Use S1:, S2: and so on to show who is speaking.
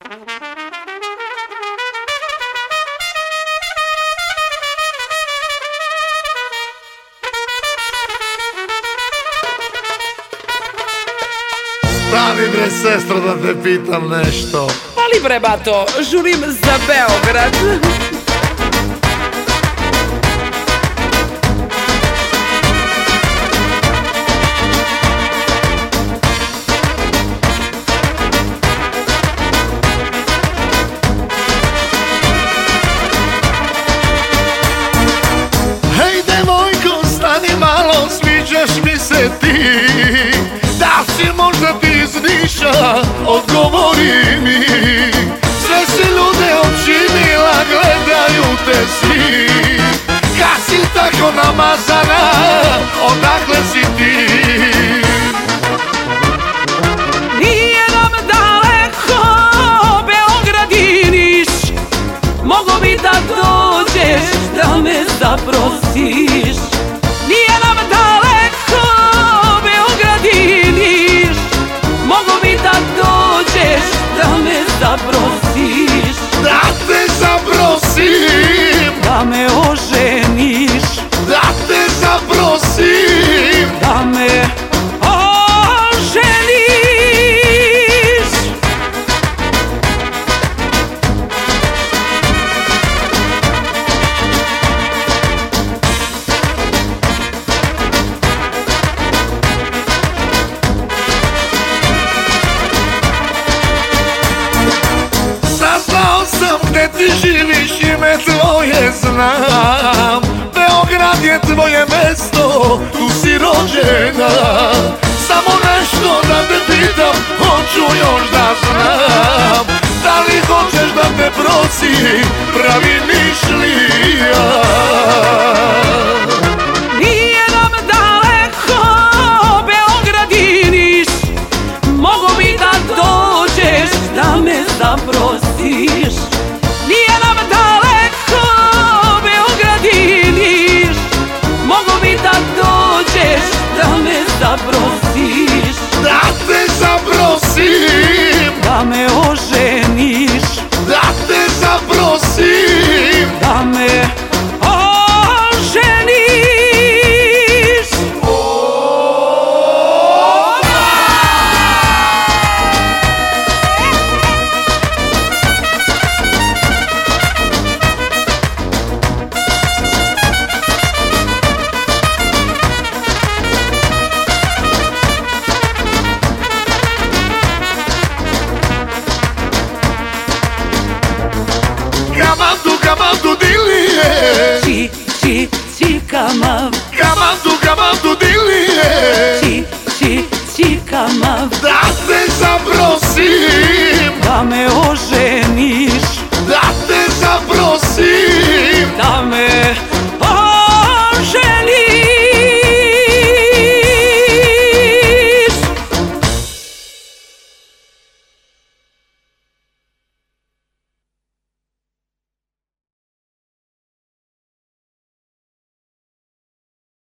S1: Stani bre sestro da te pitam nešto.
S2: Ali bre bato, žurim za Beograd
S1: te zaprosim
S2: Da me oženiš
S1: Saznao sam gde ti živiš, ime tvoje znam rođena Samo nešto da te pitam, hoću još da znam. Da li hoćeš da te prosi, pravi mišlija?
S2: Nije nam daleko Mogu da dođeš da me Ci, ci, çıkamam
S1: Gamam du gamam du dili Ci,
S2: ci, çıkamam
S1: Daha